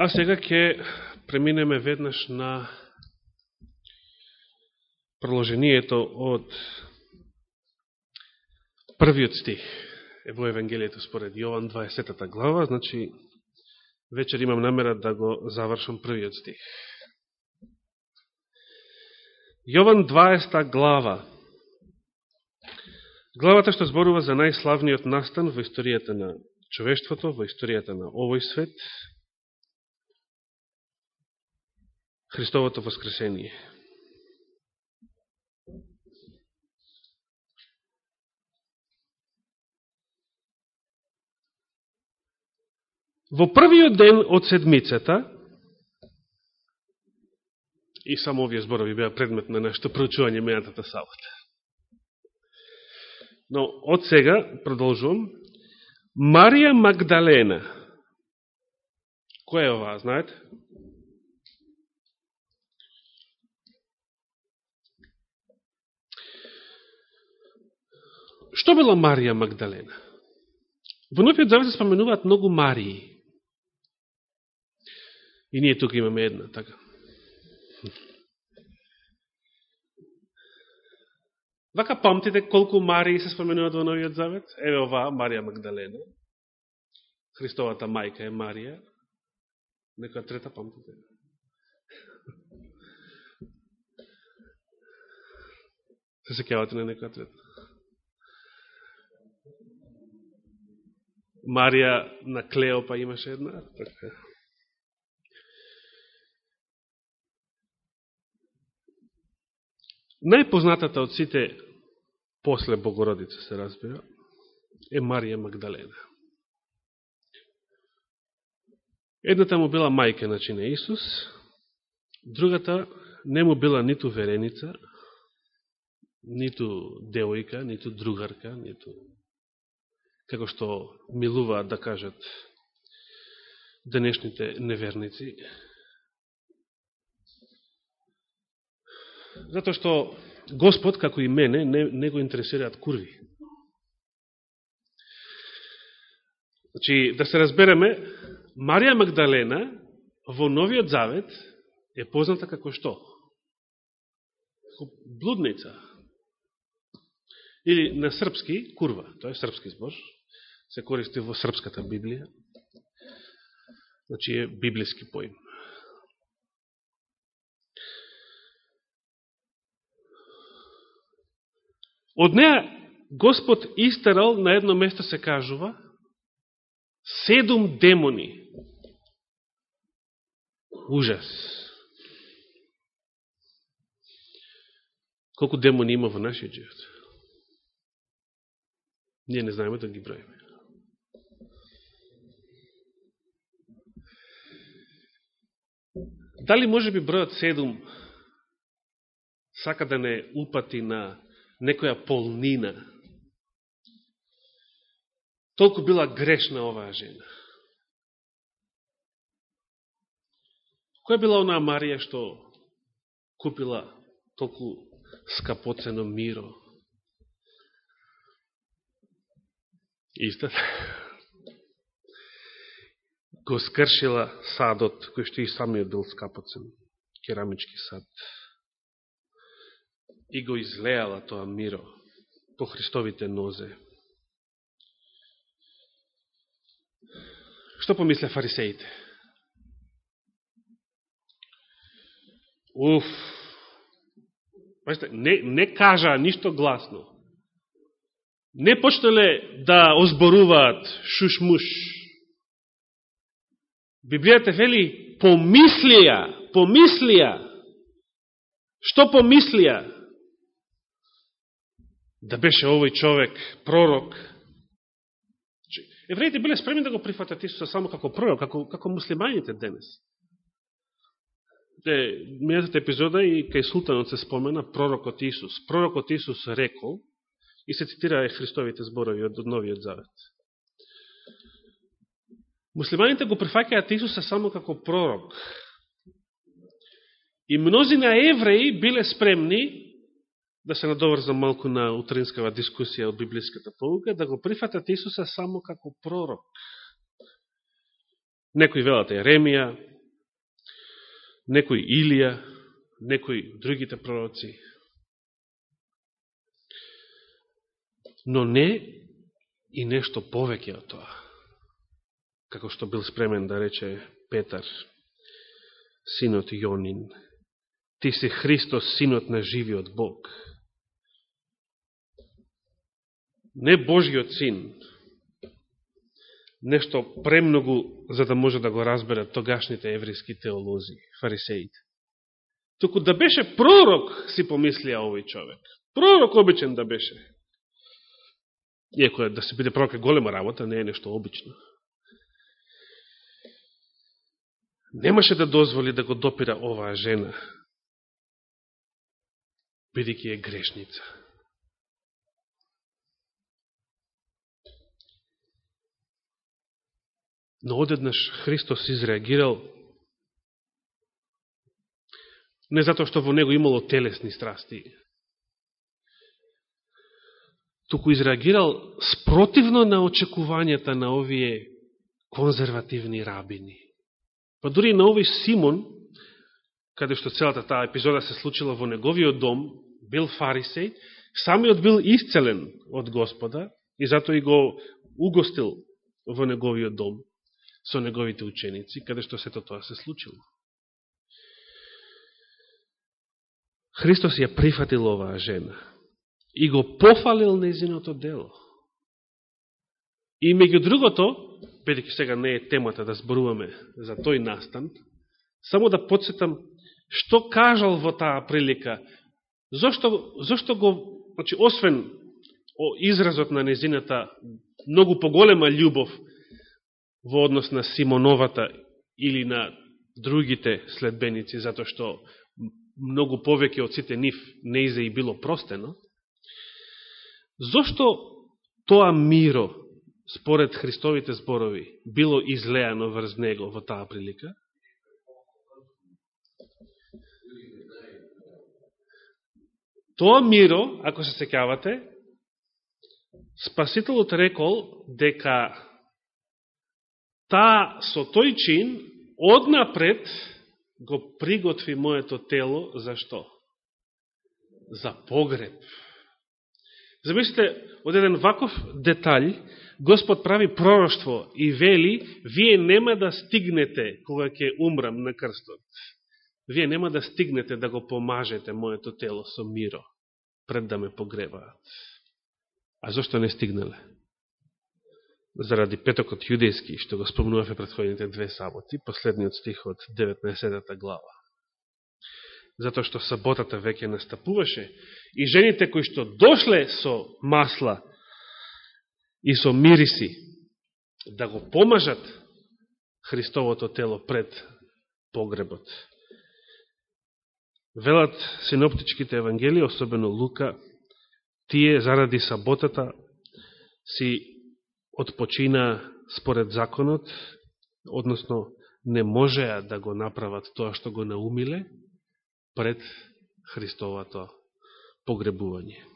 А сега ќе преминеме веднаш на продолжението од првиот стих е во Евангелието според Јован 20 глава, значи вечер имам намера да го завршам првиот стих. Јован 20 глава. Главата што зборува за најславниот настан во историјата на човештвото, во историјата на овој свет, Христовото воскресение. Во првиот ден од седмицата, и само овие зборови беа предмет на нашето проучување мејатата сабота. Но од сега, продолжувам, Марија Магдалена, која е оваа, знаете? Што била Марија Магдалена? Во Новиот Завет се споменуваат многу Марии. И ние тука имаме една, така. Вака памтите колку Марии се споменуваат во Новиот Завет? Еве оваа, Марија Магдалена. Христовата мајка е Марија. Некоја трета памтите? Се секјавате на некоја трета? Марија на Клеопа имаше една. Така. Најпознатата од сите после Богородица се разбира е Марија Магдалена. Едната му била мајка начи на Исус, другата не му била ниту вереница, ниту девојка, ниту другарка, ниту како што милуваат да кажат денешните неверници. Затоа што Господ, како и мене, не, не го интересираат курви. Значи, да се разбереме, Марија Магдалена во Новиот Завет е позната како што? Блудница. Или на српски, курва, тоа е српски збор, се користи во српската Библија. Значи е библиски поим. Од неа Господ истерал, на едно место се кажува, седум демони. Ужас. Колку демони има во нашиот живот? Ние не знаеме да ги броиме. Дали може би бројот 7 сака да не упати на некоја полнина? Толку била грешна оваа жена. Која била онаа Марија што купила толку скапоцено миро? Истата го скршила садот, кој што и самиот бил скапоцен, керамички сад. И го излеала тоа миро по Христовите нозе. Што помисле фарисеите? Уф! Не, не кажа ништо гласно. Не почнале да озборуваат шушмуш. муш Библијата вели помислија, помислија. Што помислија? Да беше овој човек пророк. Значи, евреите биле спремни да го прифатат Исуса само како пророк, како, како муслиманите денес. Де, минатата епизода и кај султанот се спомена пророкот Исус. Пророкот Исус рекол и се цитира Христовите зборови од Новиот Завет. Муслиманите го прифакаат Исуса само како пророк. И мнози на евреи биле спремни да се надоврзам малку на утринскава дискусија од библиската полука, да го прифатат Исуса само како пророк. Некои велат Еремија, некој Илија, некои другите пророци. Но не и нешто повеќе од тоа. Како што бил спремен да рече Петар, синот Јонин. Ти си Христос, синот на живиот Бог. Не Божиот син, нешто премногу за да може да го разберат тогашните еврейски теолози, фарисеите. Току да беше пророк, си помислија овој човек. Пророк обичен да беше. Иако да се биде пророк е голема работа, не е нешто обично. Немаше да дозволи да го допира оваа жена, бидеќи е грешница. Но одеднаш Христос изреагирал не затоа што во него имало телесни страсти, туку изреагирал спротивно на очекувањата на овие конзервативни рабини. Па дури на овој Симон, каде што целата таа епизода се случила во неговиот дом, бил фарисеј, самиот бил исцелен од Господа и затоа и го угостил во неговиот дом со неговите ученици, каде што сето тоа се случило. Христос ја прифатил оваа жена и го пофалил незиното дело. И меѓу другото, бидеќи сега не е темата да зборуваме за тој настан, само да подсетам што кажал во таа прилика, зошто, зошто го, значи, освен о изразот на незината многу поголема љубов во однос на Симоновата или на другите следбеници, затоа што многу повеќе од сите нив не изе и било простено, зошто тоа миро, според Христовите зборови, било излеано врз него во таа прилика? Тоа миро, ако се секавате, Спасителот рекол дека таа со тој чин однапред го приготви моето тело за што? За погреб. Замислите, од еден ваков детаљ, Господ прави пророќство и вели, вие нема да стигнете кога ќе умрам на крстот. Вие нема да стигнете да го помажете моето тело со миро, пред да ме погребаат. А зашто не стигнале? Заради петокот јудејски, што го спомнуваве предходните две саботи, последниот стих од 19 глава затоа што саботата веќе настапуваше, и жените кои што дошле со масла и со мириси да го помажат Христовото тело пред погребот. Велат синоптичките евангелии, особено Лука, тие заради саботата си отпочина според законот, односно не можеа да го направат тоа што го наумиле, пред Христовото погребување.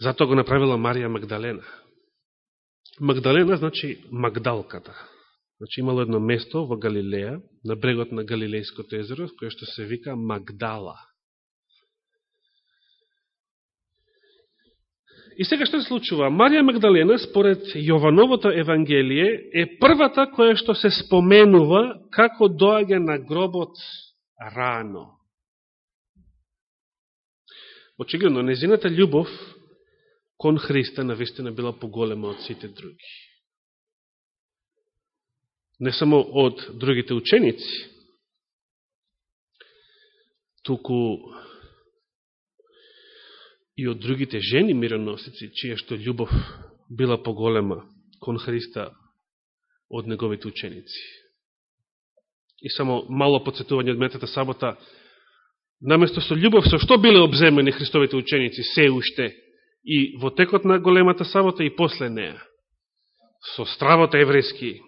Затоа го направила Марија Магдалена. Магдалена значи Магдалката. Значи имало едно место во Галилеја, на брегот на Галилејското езеро, кое што се вика Магдала. И сега што се случува? Марија Магдалена, според Јовановото Евангелие, е првата која што се споменува како доаѓа на гробот рано. Очигледно, незината љубов кон Христа навистина била поголема од сите други. Не само од другите ученици, туку и од другите жени мироносици, чија што љубов била поголема кон Христа од неговите ученици. И само мало подсетување од метата сабота, наместо со љубов, со што биле обземени Христовите ученици, се уште и во текот на големата сабота и после неа. Со стравот еврејски,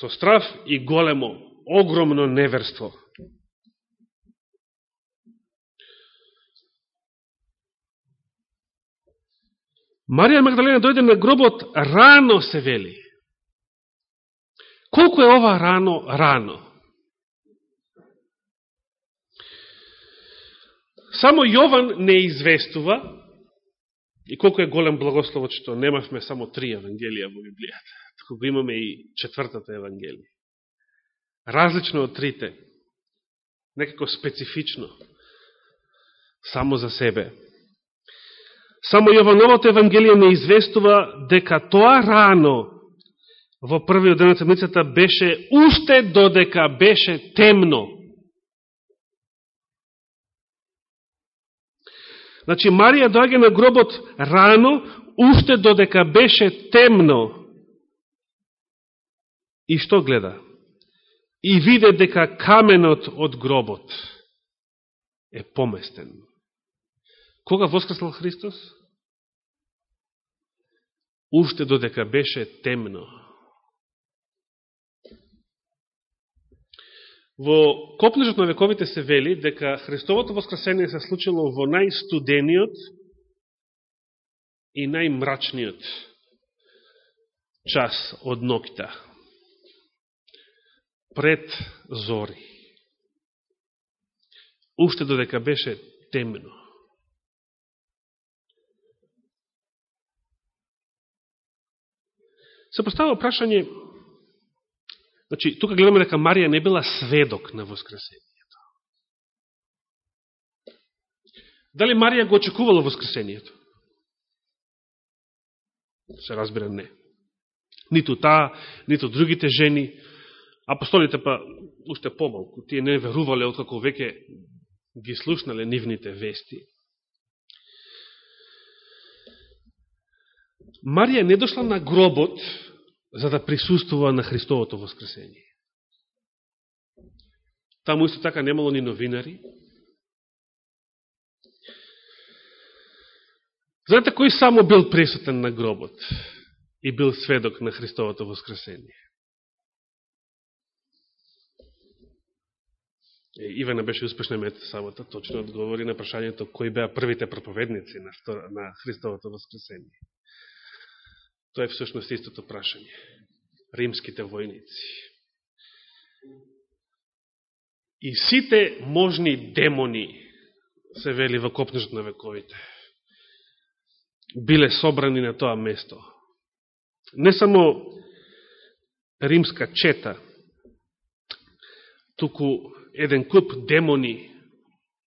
со страв и големо, огромно неверство – Марија Магдалена дојде на гробот рано се вели. колку е ова рано, рано? Само Јован не известува, и колко е голем благословот што немавме само три евангелија во Библијата, тако го имаме и четвртата евангелија. Различно од трите, некако специфично, само за себе. Само Јовановото Евангелие не известува дека тоа рано во првиот ден седмицата беше уште додека беше темно. Значи, Марија доаѓа на гробот рано, уште додека беше темно. И што гледа? И виде дека каменот од гробот е поместен. Кога воскреснал Христос? Уште додека беше темно. Во Копнежот на вековите се вели дека Христовото воскресение се случило во најстудениот и најмрачниот час од ноќта, пред зори. Уште додека беше темно. Се поставува прашање Значи, тука гледаме дека Марија не била сведок на Воскресението. Дали Марија го очекувала Воскресението? Се разбира не. Ниту таа, ниту другите жени, апостолите па уште помалку, тие не верувале откако веќе ги слушнале нивните вести. Марија не дошла на гробот за да присуствува на Христовото воскресение. Таму исто така немало ни новинари. Знаете кој само бил присутен на гробот и бил сведок на Христовото воскресение? Ивана беше успешна мета самата, точно одговори на прашањето кои беа првите проповедници на, на Христовото воскресение. Тоа е всушност истото прашање. Римските војници. И сите можни демони, се вели во копнежот на вековите, биле собрани на тоа место. Не само римска чета, туку еден куп демони,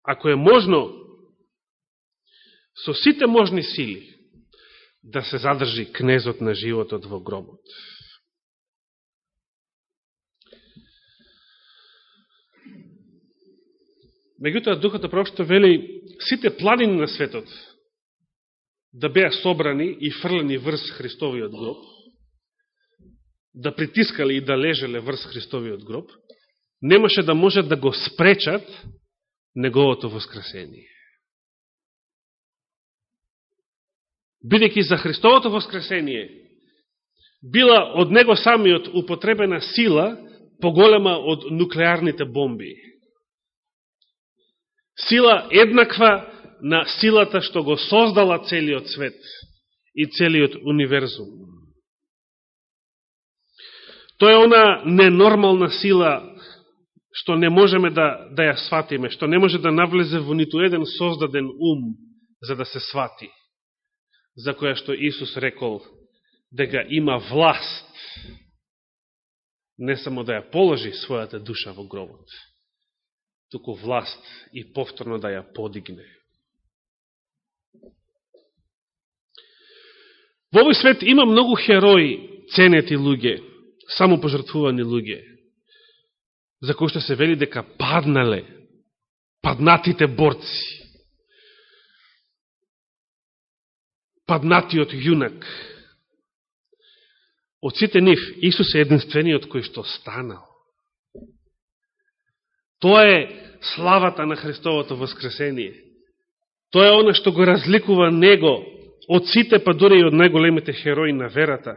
ако е можно, со сите можни сили, да се задржи кнезот на животот во гробот. Меѓутоа, Духата да Пророкство вели сите планини на светот да беа собрани и фрлени врз Христовиот гроб, да притискали и да лежеле врз Христовиот гроб, немаше да можат да го спречат неговото воскресение. Бидеќи за Христовото воскресение била од него самиот употребена сила поголема од нуклеарните бомби. Сила еднаква на силата што го создала целиот свет и целиот универзум. Тоа е она ненормална сила што не можеме да, да ја сватиме, што не може да навлезе во ниту еден создаден ум за да се свати за која што Исус рекол дека има власт не само да ја положи својата душа во гробот, туку власт и повторно да ја подигне. Во овој свет има многу херои, ценети луѓе, само пожртвувани луѓе, за кои што се вели дека паднале, паднатите борци, паднатиот јунак. Од сите нив, Исус е единствениот кој што станал. Тоа е славата на Христовото воскресение. Тоа е оно што го разликува Него од сите, па дури и од најголемите херои на верата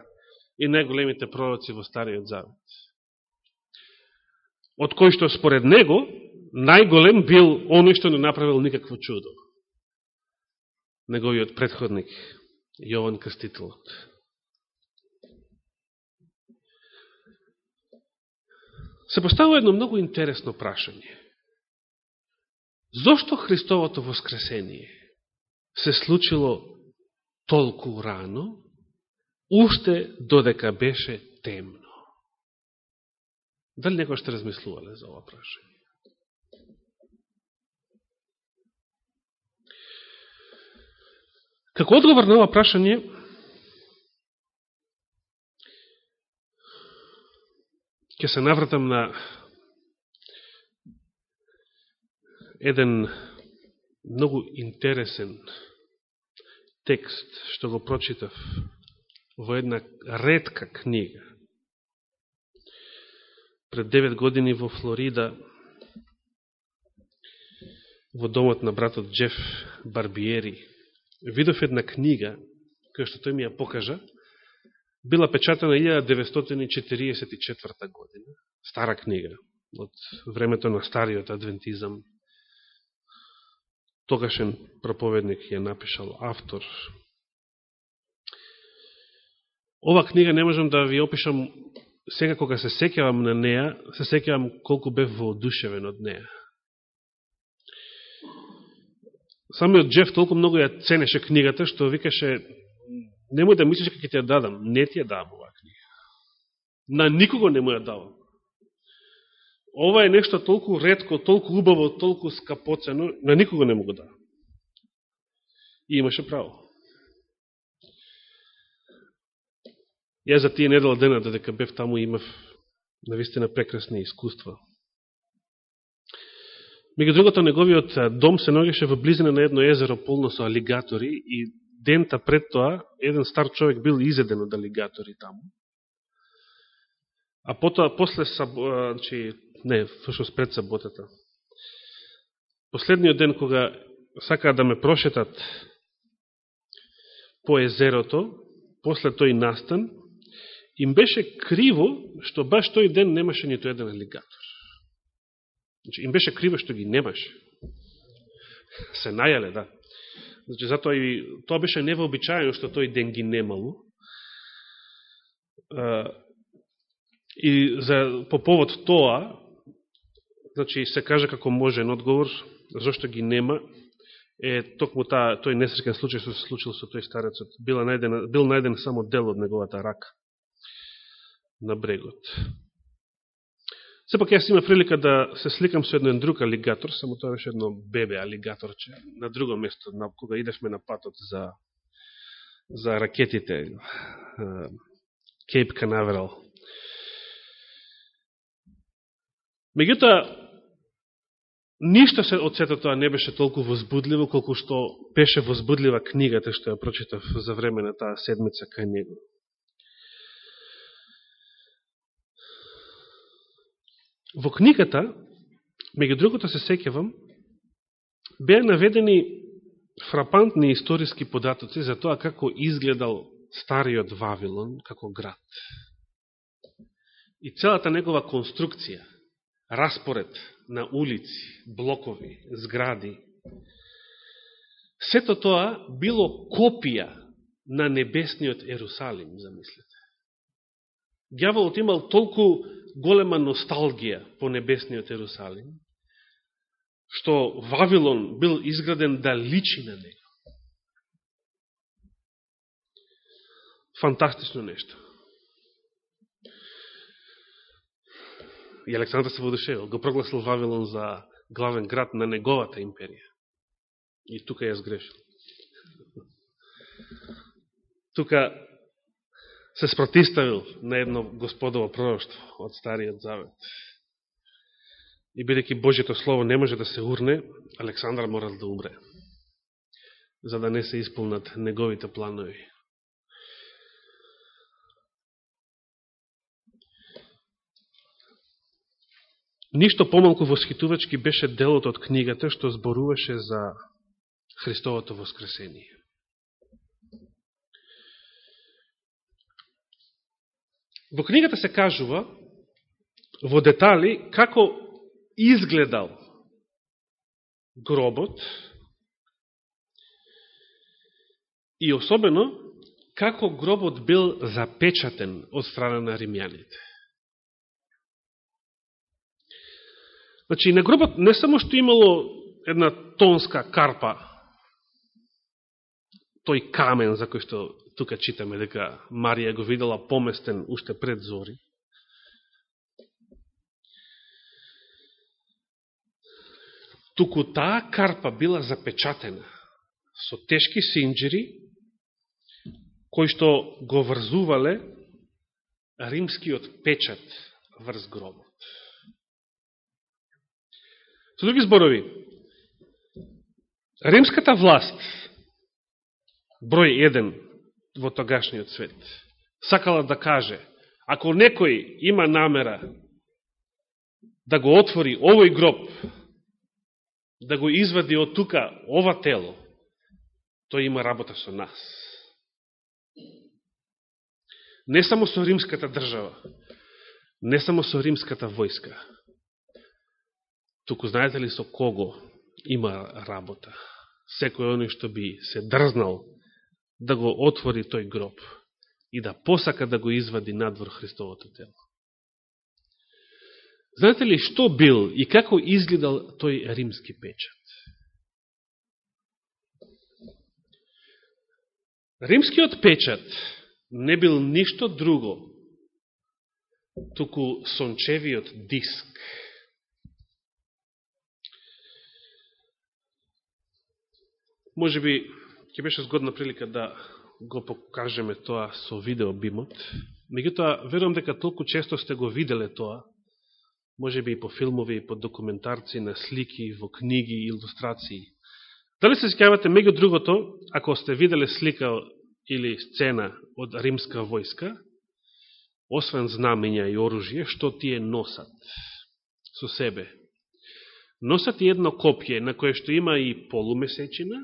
и најголемите пророци во Стариот Завет. Од кој што според Него најголем бил оној што не направил никакво чудо. Неговиот предходник Јован Крстителот. се поставува едно многу интересно прашање. Зошто Христовото воскресение се случило толку рано, уште додека беше темно? Дали некој ще размислувале за ова прашање? Како одговор на ова прашање, ќе се навратам на еден многу интересен текст што го прочитав во една редка книга. Пред 9 години во Флорида, во домот на братот Джеф Барбиери, видов една книга, која што тој ми ја покажа, била печатана 1944 година, стара книга, од времето на стариот адвентизам, тогашен проповедник ја напишал автор. Ова книга не можам да ви опишам сега кога се секјавам на неа, се секјавам колку бев воодушевен од неа. Самиот Джеф толку многу ја ценеше книгата, што викаше, немој да мислиш како ќе ја дадам, не ти ја дадам оваа книга. На никого не му ја давам ова е нешто толку редко, толку убаво, толку скапоцено, на никого не могу да. И имаше право. Ја за тие недела дена, додека бев таму, имав навистина прекрасни искуства. Меѓу другото, неговиот дом се ногеше во близина на едно езеро полно со алигатори и дента пред тоа, еден стар човек бил изеден од алигатори таму. А потоа, после, значи, не, фашос пред саботата. Последниот ден кога сакаа да ме прошетат по езерото, после тој настан, им беше криво што баш тој ден немаше нито еден алигатор. Значи, им беше криво што ги немаше. Се најале, да. Значи, затоа и тоа беше невообичаено што тој ден ги немало. И за, по повод тоа, значи се каже како можен одговор, зашто ги нема, е токму таа, тој несреќен случај што се случил со тој старецот, бил најден, бил најден само дел од неговата рака на брегот. Сепак јас има прилика да се сликам со еден друг алигатор, само тоа беше едно бебе алигаторче, на друго место, на, кога идешме на патот за, за ракетите, Кейп Канаверал. Меѓутоа, Ништо се од сето тоа не беше толку возбудливо, колку што беше возбудлива книгата што ја прочитав за време на таа седмица кај него. Во книгата, меѓу другото се секевам, беа наведени фрапантни историски податоци за тоа како изгледал стариот Вавилон како град. И целата негова конструкција, распоред на улици, блокови, згради. Сето тоа било копија на небесниот Ерусалим, замислете. Гјаволот имал толку голема носталгија по небесниот Ерусалим, што Вавилон бил изграден да личи на него. Фантастично нешто. и Александр се водушевил, го прогласил Вавилон за главен град на неговата империја. И тука ја сгрешил. Тука се спротиставил на едно господово пророќство од Стариот Завет. И бидеќи Божието Слово не може да се урне, Александар морал да умре, за да не се исполнат неговите планови. Ништо помалку восхитувачки беше делот од книгата што зборуваше за Христовото воскресение. Во книгата се кажува во детали како изгледал гробот и особено како гробот бил запечатен од страна на римјаните. Значи, на гробот не само што имало една тонска карпа, тој камен за кој што тука читаме дека Марија го видела поместен уште пред зори, туку таа карпа била запечатена со тешки синджери, кои што го врзувале римскиот печат врз гробот. Со други зборови, римската власт, број еден во тогашниот свет, сакала да каже, ако некој има намера да го отвори овој гроб, да го извади од тука ова тело, тој има работа со нас. Не само со римската држава, не само со римската војска, туку знаете ли со кого има работа? Секој оној што би се дрзнал да го отвори тој гроб и да посака да го извади надвор Христовото тело. Знаете ли што бил и како изгледал тој римски печат? Римскиот печат не бил ништо друго, туку сончевиот диск. Може би, ќе беше згодна прилика да го покажеме тоа со видеобимот. Меѓутоа, верувам дека толку често сте го виделе тоа, може би и по филмови, и по документарци, на слики, во книги, илустрации. Дали се скавате, меѓу другото, ако сте виделе слика или сцена од римска војска, освен знамења и оружје, што тие носат со себе? Носат и едно копје на кое што има и полумесечина,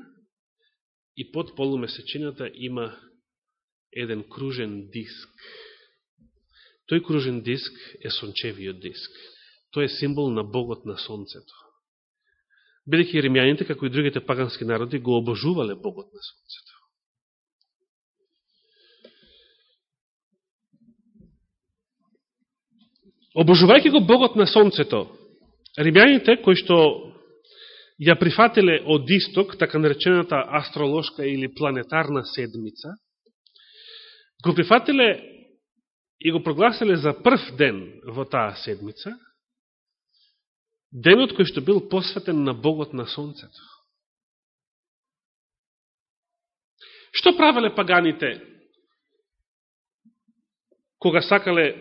и под полумесечината има еден кружен диск. Тој кружен диск е сончевиот диск тој е символ на Богот на Сонцето. Бидеќи римјаните, како и другите пагански народи, го обожувале Богот на Сонцето. Обожувајќи го Богот на Сонцето, римјаните, кои што ја прифателе од исток, така наречената астролошка или планетарна седмица, го прифателе и го прогласеле за прв ден во таа седмица, денот кој што бил посветен на Богот на Сонцето. Што правеле паганите кога сакале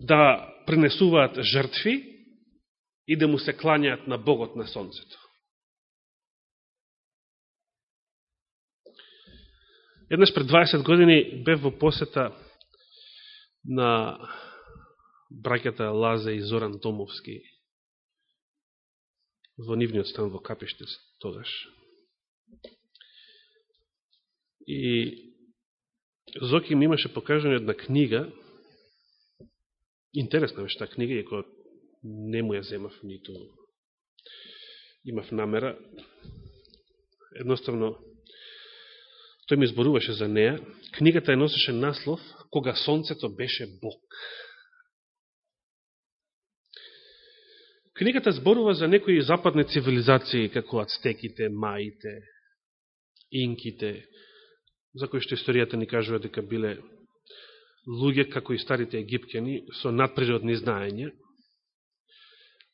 да принесуваат жртви и да му се кланjaат на Богот на Сонцето? Еднаш пред 20 години бев во посета на браќата Лазе и Зоран Томовски во нивниот стан во Капиште тогаш. И Зоки ми имаше покажање една книга, интересна беше таа книга, иако не му ја земав, ниту имав намера. Едноставно, тој ми зборуваше за неа. Книгата е носеше наслов Кога сонцето беше Бог. Книгата зборува за некои западни цивилизации, како ацтеките, маите, инките, за кои што историјата ни кажува дека биле луѓе, како и старите египкени, со надприродни знаења.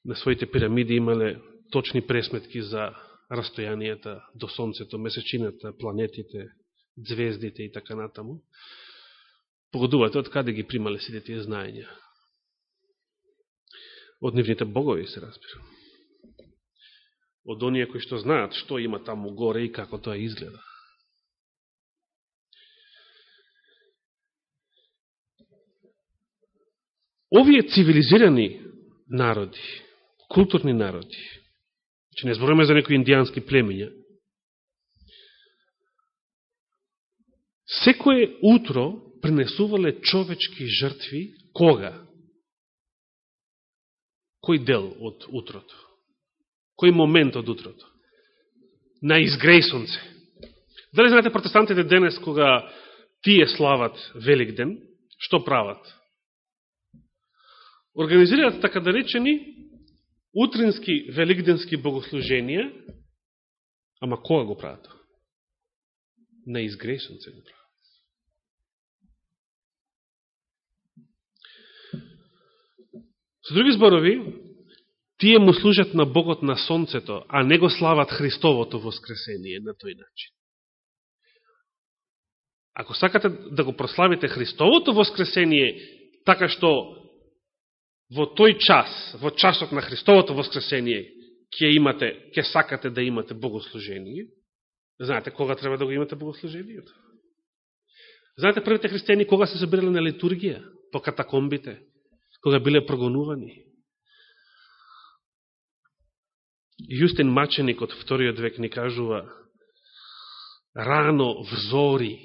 На своите пирамиди имале точни пресметки за растојанијата до Сонцето, месечината, планетите, звездите и така натаму. Погодувате од каде ги примале сите тие знаења од нивните богови, се разбира. Од оние кои што знаат што има таму горе и како тоа изгледа. Овие цивилизирани народи, културни народи, че не зборуваме за некои индијански племења, секое утро принесувале човечки жртви, кога? Кој дел од утрото? Кој момент од утрото? На изгреј сонце. Дали знаете протестантите денес, кога тие слават Велик ден, што прават? Организираат така да речени утрински великденски богослуженија, ама кога го прават? На изгрешенце го прават. Со други зборови, тие му служат на Богот на Сонцето, а не го слават Христовото воскресение на тој начин. Ако сакате да го прославите Христовото воскресение, така што во тој час, во часот на Христовото воскресение, ќе имате, ќе сакате да имате богослужение, знаете кога треба да го имате богослужението? Знаете првите христијани кога се собирали на литургија? По катакомбите, кога биле прогонувани. Јустин Маченик од вториот век ни кажува рано взори,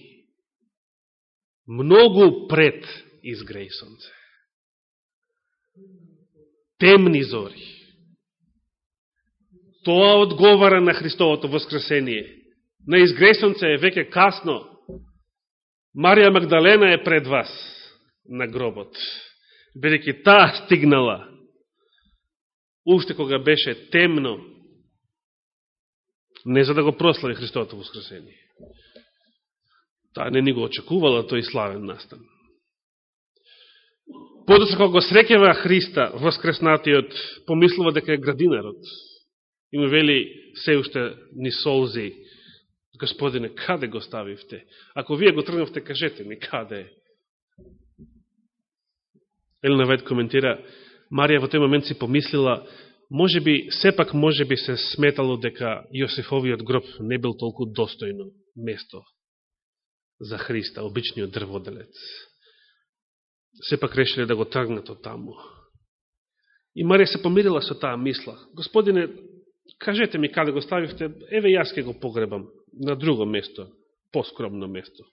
многу пред изгреј сонце. Темни зори. Тоа одговара на Христовото воскресение. На изгресонце е веќе касно. Марија Магдалена е пред вас на гробот. Бидеќи таа стигнала уште кога беше темно, не за да го прослави Христовото воскресение. Таа не ни го очекувала тој славен настан. Подоцна кога го срекева Христа, воскреснатиот, помислува дека е градинарот. И му вели се уште ни солзи. Господине, каде го ставивте? Ако вие го тргнавте, кажете ми, каде е? Елена Вајд коментира, Марија во тој момент си помислила, може би, сепак може би се сметало дека Јосифовиот гроб не бил толку достојно место за Христа, обичниот дрводелец. Сепак решили да го тргнат од таму. И Марија се помирила со таа мисла. Господине, кажете ми каде го ставивте, еве јас ке го погребам на друго место, поскромно место.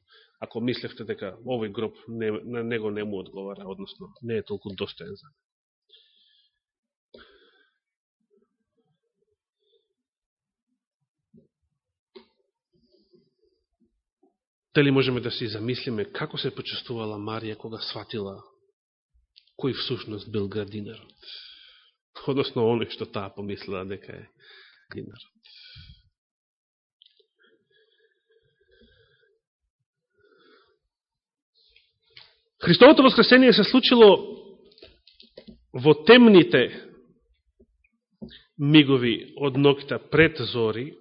Ако мислевте дека овој гроб не, на него не му одговара, односно не е толку достоен за Дали можеме да си замислиме како се почувствувала Марија кога сватила кој всушност бил градинарот? Односно, оној што таа помислила дека е градинарот. Христовото воскресение се случило во темните мигови од ноќта пред зори,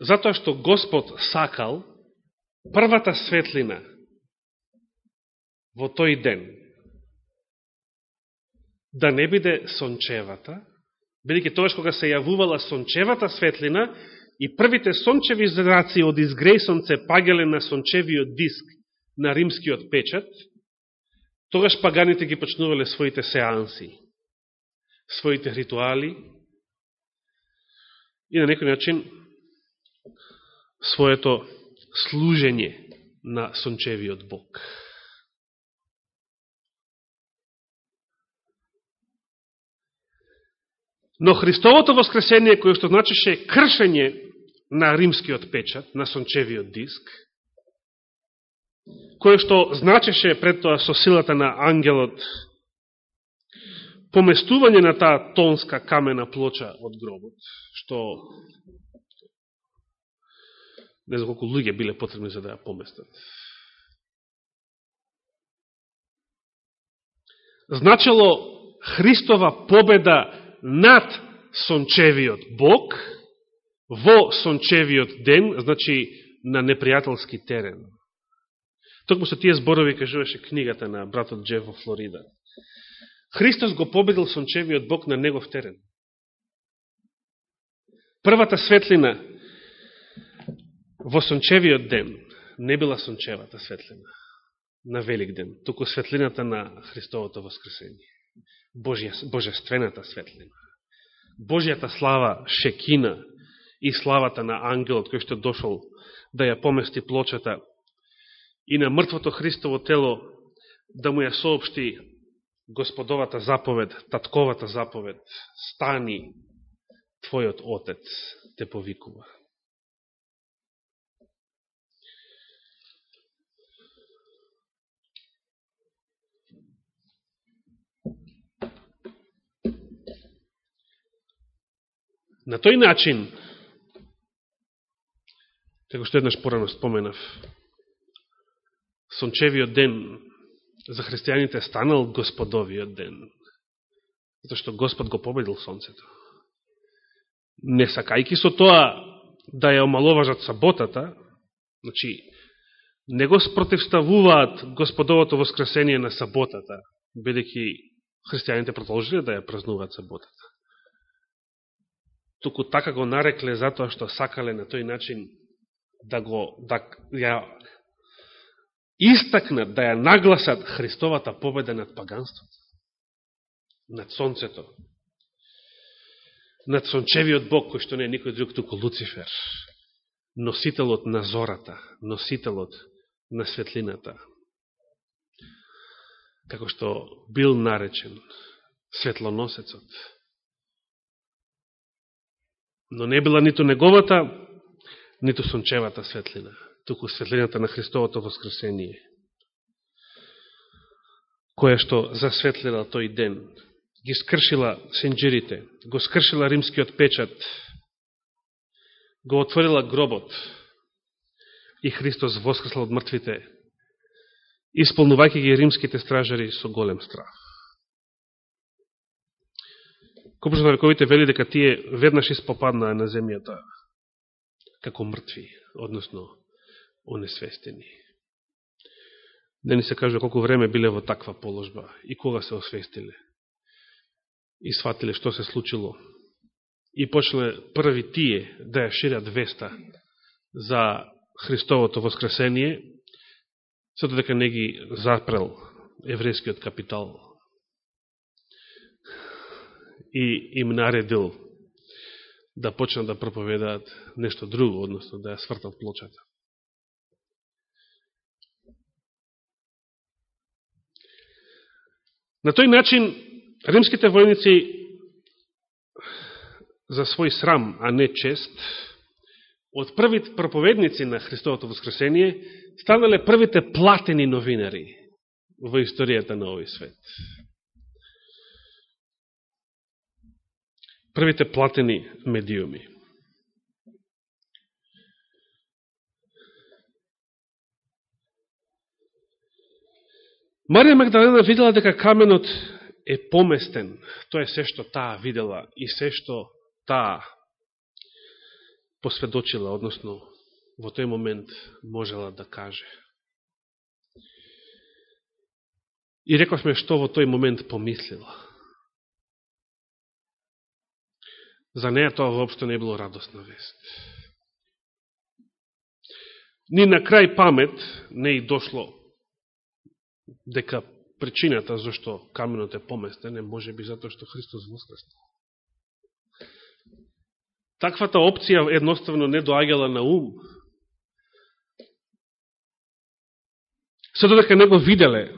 затоа што Господ сакал првата светлина во тој ден да не биде сончевата, бидеќи тоа кога се јавувала сончевата светлина и првите сончеви зраци од изгреј сонце пагеле на сончевиот диск на римскиот печат, тогаш паганите ги почнувале своите сеанси, своите ритуали и на некој начин своето служење на сончевиот Бог. Но Христовото воскресение, кое што значеше кршење на римскиот печат, на сончевиот диск, кое што значеше пред тоа со силата на ангелот поместување на таа тонска камена плоча од гробот, што не знам колку луѓе биле потребни за да ја поместат. Значело Христова победа над сончевиот Бог во сончевиот ден, значи на непријателски терен. Токму со тие зборови кажуваше книгата на братот Джеф во Флорида. Христос го победил сончевиот Бог на негов терен. Првата светлина во сончевиот ден не била сончевата светлина на Велик ден, туку светлината на Христовото воскресение. Божја, божествената светлина. Божјата слава Шекина и славата на ангелот кој што дошол да ја помести плочата и на мртвото Христово тело да му ја соопшти Господовата заповед, татковата заповед, стани, Твојот Отец те повикува. На тој начин, како што еднаш порано споменав, сончевиот ден за христијаните станал господовиот ден, затоа што Господ го победил сонцето. Не сакајки со тоа да ја омаловажат саботата, значи, не го спротивставуваат Господовото воскресение на саботата, бидеќи христијаните продолжили да ја празнуваат саботата. Туку така го нарекле затоа што сакале на тој начин да го да ја истакнат, да ја нагласат Христовата победа над паганството, над сонцето, над сончевиот Бог, кој што не е никој друг, туку Луцифер, носителот на зората, носителот на светлината, како што бил наречен светлоносецот. Но не била ниту неговата, ниту сончевата светлина туку светлината на Христовото воскресение, која што засветлила тој ден, ги скршила сенджирите, го скршила римскиот печат, го отворила гробот и Христос воскресла од мртвите, исполнувајќи ги римските стражари со голем страх. Копушот на вековите вели дека тие веднаш испопаднаа на земјата како мртви, односно онесвестени. Не ни се кажува колку време биле во таква положба и кога се освестиле и сватиле што се случило. И почнале први тие да ја шират веста за Христовото воскресение, сето дека не ги запрел еврејскиот капитал и им наредил да почнат да проповедаат нешто друго, односно да ја свртат плочата. На тој начин, римските војници за свој срам, а не чест, од првите проповедници на Христовото воскресение, станале првите платени новинари во историјата на овој свет. Првите платени медиуми. Марија Магдалена видела дека каменот е поместен. Тоа е се што таа видела и се што таа посведочила, односно во тој момент можела да каже. И рековме што во тој момент помислила. За неја тоа воопшто не било радостна вест. Ни на крај памет не и дошло дека причината зашто каменот е поместен е може би затоа што Христос воскреснал. Таквата опција едноставно не доаѓала на ум. Се додека не го виделе,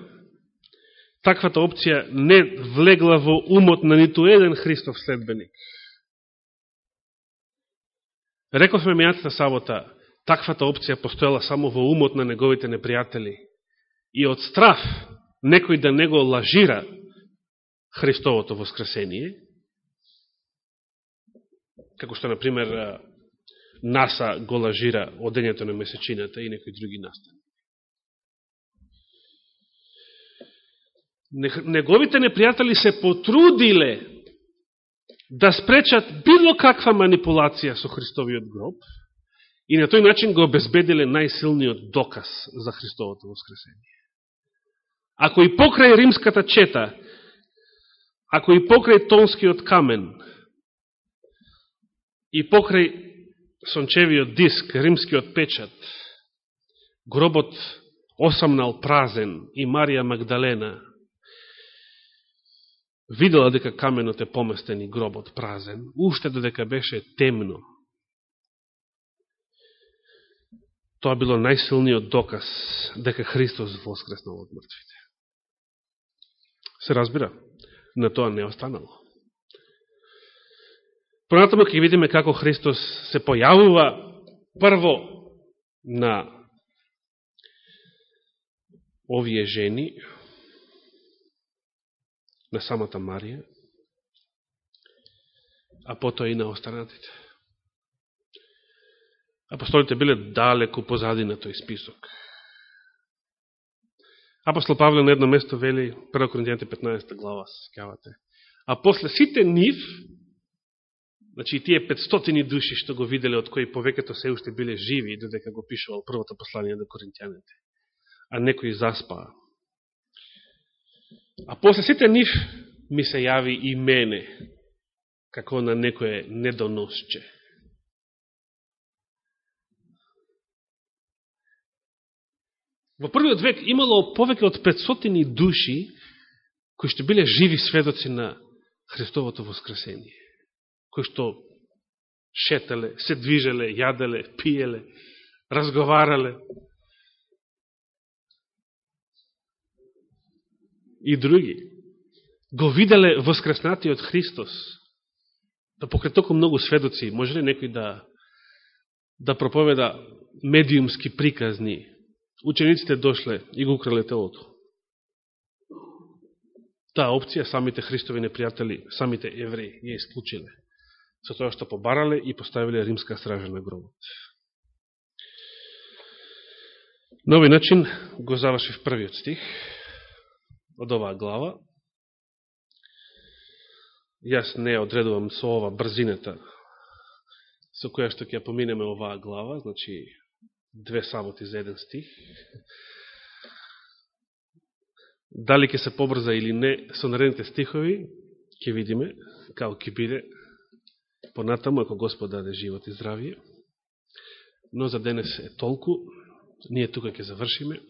таквата опција не влегла во умот на ниту еден Христов следбеник. Рековме мејатата сабота, таквата опција постоела само во умот на неговите непријатели – и од страф некој да не го лажира Христовото воскресение, како што, например, НАСА го лажира одењето на месечината и некои други настани. Неговите непријатели се потрудиле да спречат било каква манипулација со Христовиот гроб и на тој начин го обезбедиле најсилниот доказ за Христовото воскресение. Ако и покрај римската чета, ако и покрај тонскиот камен, и покрај сончевиот диск, римскиот печат, гробот осамнал празен и Марија Магдалена видела дека каменот е поместен и гробот празен, уште додека беше темно. Тоа било најсилниот доказ дека Христос воскреснал од мртвите. Се разбира, на тоа не останало. Понатаму ќе видиме како Христос се појавува прво на овие жени, на самата Марија, а потоа и на останатите. Апостолите биле далеко позади на тој список. Апостол Павле на едно место вели, 1 Коринтијаните 15 глава, се скавате. А после сите нив, значи и тие 500 души што го виделе, од кои повеќето се уште биле живи, додека го пишувал првото послание до Коринтијаните, а некои заспаа. А после сите нив ми се јави и мене, како на некое недоносче. Во првиот век имало повеќе од 500 души кои што биле живи сведоци на Христовото воскресение, кои што шетале, се движеле, јаделе, пиеле, разговарале. И други го виделе воскреснатиот Христос, да покрај толку многу сведоци, може ли некој да да проповеда медиумски приказни учениците дошле и го украле телото. Таа опција самите Христови непријатели, самите евреи ја исклучиле, со тоа што побарале и поставиле римска стража на гробот. На овој начин го завршив првиот стих од оваа глава. Јас не одредувам со ова брзината со која што ќе поминеме оваа глава, значи две саботи за еден стих. Дали ќе се побрза или не со наредните стихови, ќе видиме како ќе биде понатаму, ако Господ даде живот и здравие. Но за денес е толку. Ние тука ќе завршиме.